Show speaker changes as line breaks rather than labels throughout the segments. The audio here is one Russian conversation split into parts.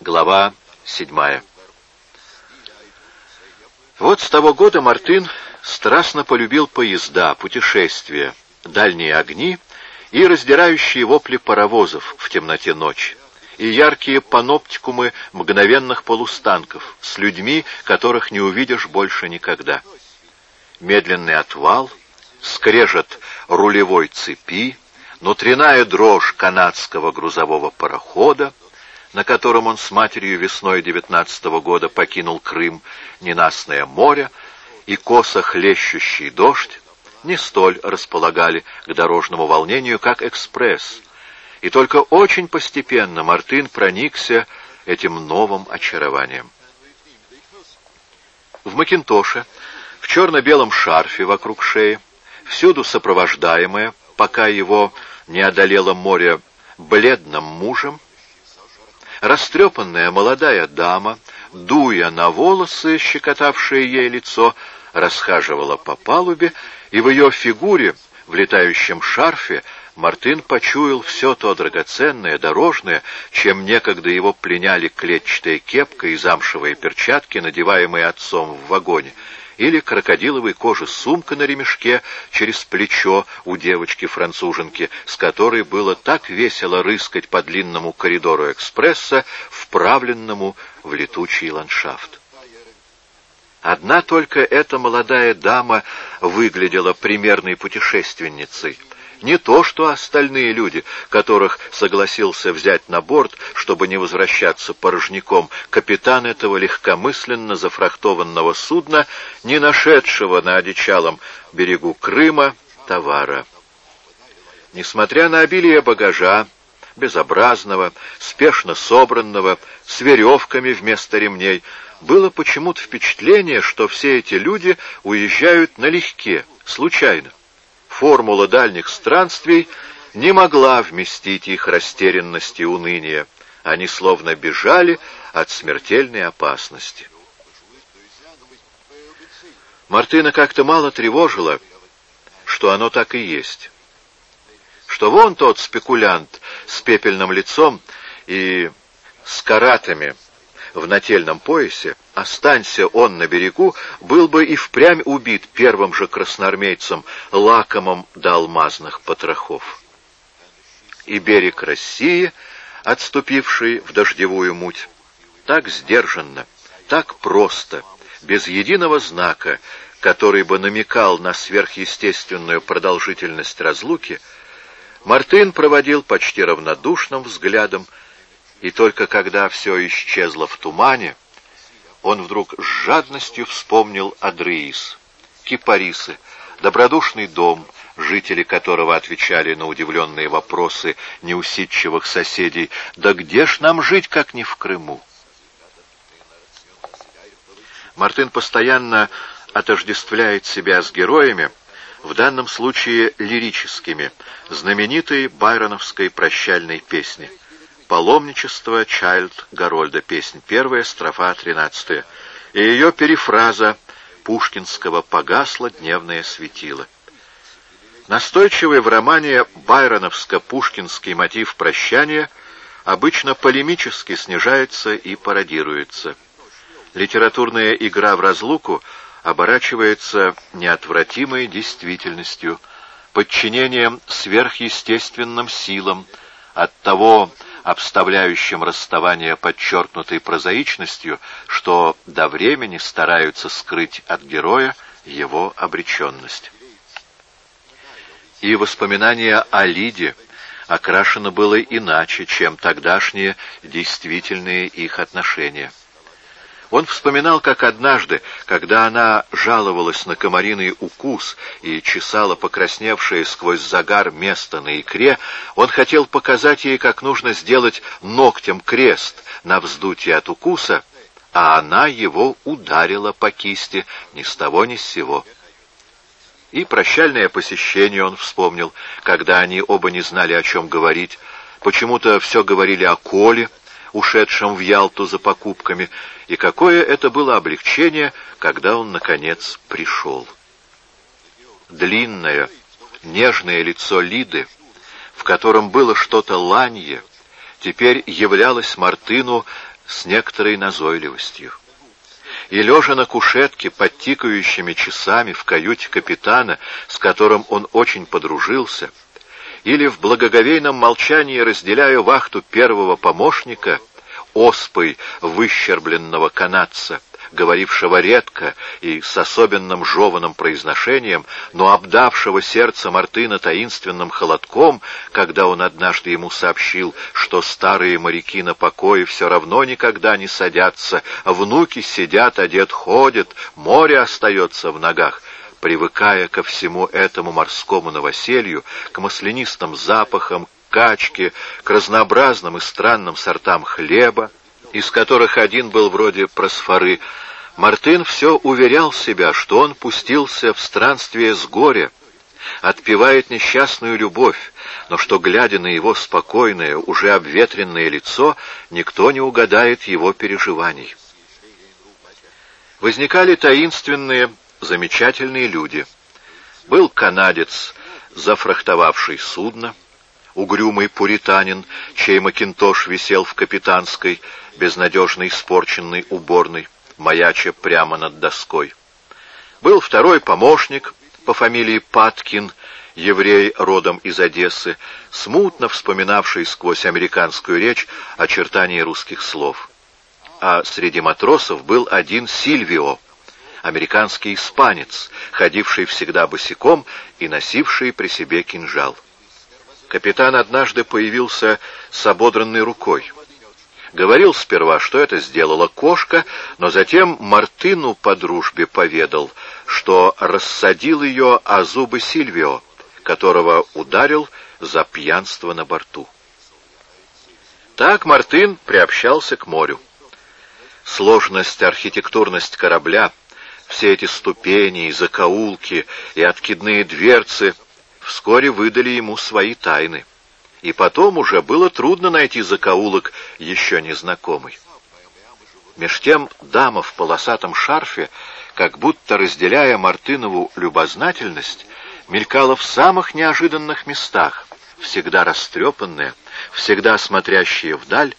Глава седьмая. Вот с того года Мартын страстно полюбил поезда, путешествия, дальние огни и раздирающие вопли паровозов в темноте ночи, и яркие паноптикумы мгновенных полустанков с людьми, которых не увидишь больше никогда. Медленный отвал, скрежет рулевой цепи, внутренняя дрожь канадского грузового парохода, на котором он с матерью весной девятнадцатого года покинул Крым, ненастное море и косо хлещущий дождь не столь располагали к дорожному волнению, как экспресс, и только очень постепенно Мартын проникся этим новым очарованием. В Макинтоше, в черно-белом шарфе вокруг шеи, всюду сопровождаемая, пока его не одолело море бледным мужем, Растрепанная молодая дама, дуя на волосы, щекотавшие ей лицо, расхаживала по палубе, и в ее фигуре, в летающем шарфе, Мартын почуял все то драгоценное, дорожное, чем некогда его пленяли клетчатая кепка и замшевые перчатки, надеваемые отцом в вагоне, или крокодиловой кожи сумка на ремешке через плечо у девочки-француженки, с которой было так весело рыскать по длинному коридору экспресса, вправленному в летучий ландшафт. Одна только эта молодая дама выглядела примерной путешественницей — не то, что остальные люди, которых согласился взять на борт, чтобы не возвращаться порожняком, капитан этого легкомысленно зафрахтованного судна, не нашедшего на одичалом берегу Крыма товара. Несмотря на обилие багажа, безобразного, спешно собранного, с веревками вместо ремней, было почему-то впечатление, что все эти люди уезжают налегке, случайно формула дальних странствий не могла вместить их растерянность и уныние. Они словно бежали от смертельной опасности. Мартына как-то мало тревожило, что оно так и есть. Что вон тот спекулянт с пепельным лицом и с каратами в нательном поясе, останься он на берегу, был бы и впрямь убит первым же красноармейцем, лакомым до алмазных потрохов. И берег России, отступивший в дождевую муть, так сдержанно, так просто, без единого знака, который бы намекал на сверхъестественную продолжительность разлуки, Мартын проводил почти равнодушным взглядом и только когда все исчезло в тумане, он вдруг с жадностью вспомнил Адреис, Кипарисы, добродушный дом, жители которого отвечали на удивленные вопросы неусидчивых соседей «Да где ж нам жить, как не в Крыму?» Мартын постоянно отождествляет себя с героями, в данном случае лирическими, знаменитой байроновской прощальной песни. Паломничество Чайльд Гарольда, песнь первая, строфа тринадцатая, и ее перефраза Пушкинского «Погасло дневное светило». Настойчивый в романе байроновско-пушкинский мотив прощания обычно полемически снижается и пародируется. Литературная игра в разлуку оборачивается неотвратимой действительностью, подчинением сверхъестественным силам, от того, обставляющим расставание подчеркнутой прозаичностью, что до времени стараются скрыть от героя его обреченность. И воспоминание о Лиде окрашено было иначе, чем тогдашние действительные их отношения. Он вспоминал, как однажды, когда она жаловалась на комариный укус и чесала покрасневшее сквозь загар место на икре, он хотел показать ей, как нужно сделать ногтем крест на вздутие от укуса, а она его ударила по кисти ни с того ни с сего. И прощальное посещение он вспомнил, когда они оба не знали, о чем говорить, почему-то все говорили о Коле, ушедшем в Ялту за покупками, и какое это было облегчение, когда он, наконец, пришел. Длинное, нежное лицо Лиды, в котором было что-то ланье, теперь являлось Мартыну с некоторой назойливостью. И, лежа на кушетке под тикающими часами в каюте капитана, с которым он очень подружился, или в благоговейном молчании разделяя вахту первого помощника, оспой выщербленного канадца, говорившего редко и с особенным жеванным произношением, но обдавшего сердце Мартына таинственным холодком, когда он однажды ему сообщил, что старые моряки на покое все равно никогда не садятся, внуки сидят, а дед ходит, море остается в ногах, привыкая ко всему этому морскому новоселью, к маслянистым запахам, качке, к разнообразным и странным сортам хлеба, из которых один был вроде просфоры, Мартын все уверял себя, что он пустился в странствие с горя, отпевает несчастную любовь, но что, глядя на его спокойное, уже обветренное лицо, никто не угадает его переживаний. Возникали таинственные, замечательные люди. Был канадец, зафрахтовавший судно, угрюмый пуританин, чей макинтош висел в капитанской, безнадежно испорченной уборной, маяча прямо над доской. Был второй помощник по фамилии Паткин, еврей родом из Одессы, смутно вспоминавший сквозь американскую речь очертания русских слов. А среди матросов был один Сильвио, американский испанец, ходивший всегда босиком и носивший при себе кинжал. Капитан однажды появился с ободранной рукой. Говорил сперва, что это сделала кошка, но затем Мартыну по дружбе поведал, что рассадил ее о зубы Сильвио, которого ударил за пьянство на борту. Так Мартын приобщался к морю. Сложность, архитектурность корабля, все эти ступени и закоулки и откидные дверцы вскоре выдали ему свои тайны и потом уже было трудно найти закоулок еще незнакомый. Меж тем дама в полосатом шарфе, как будто разделяя Мартынову любознательность, мелькала в самых неожиданных местах, всегда растрепанная, всегда смотрящая вдаль,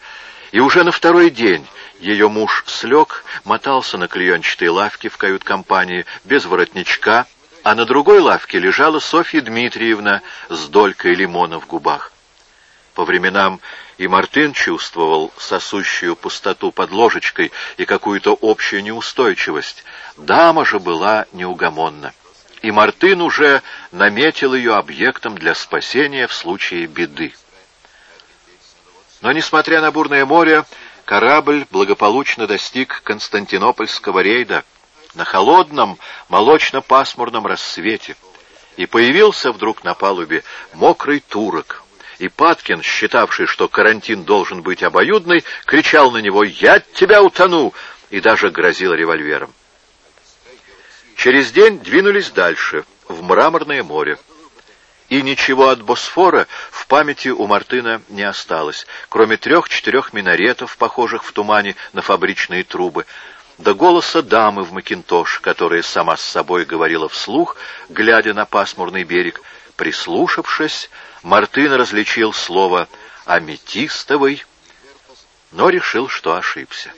и уже на второй день ее муж слег, мотался на клеенчатой лавке в кают-компании, без воротничка, а на другой лавке лежала Софья Дмитриевна с долькой лимона в губах. По временам и Мартын чувствовал сосущую пустоту под ложечкой и какую-то общую неустойчивость. Дама же была неугомонна. И Мартын уже наметил ее объектом для спасения в случае беды. Но, несмотря на бурное море, корабль благополучно достиг Константинопольского рейда на холодном, молочно-пасмурном рассвете, и появился вдруг на палубе мокрый турок — и Паткин, считавший, что карантин должен быть обоюдный, кричал на него «Я тебя утону!» и даже грозил револьвером. Через день двинулись дальше, в Мраморное море. И ничего от Босфора в памяти у Мартына не осталось, кроме трех-четырех минаретов, похожих в тумане на фабричные трубы, до голоса дамы в Макинтош, которая сама с собой говорила вслух, глядя на пасмурный берег, прислушавшись, Мартын различил слово «аметистовый», но решил, что ошибся.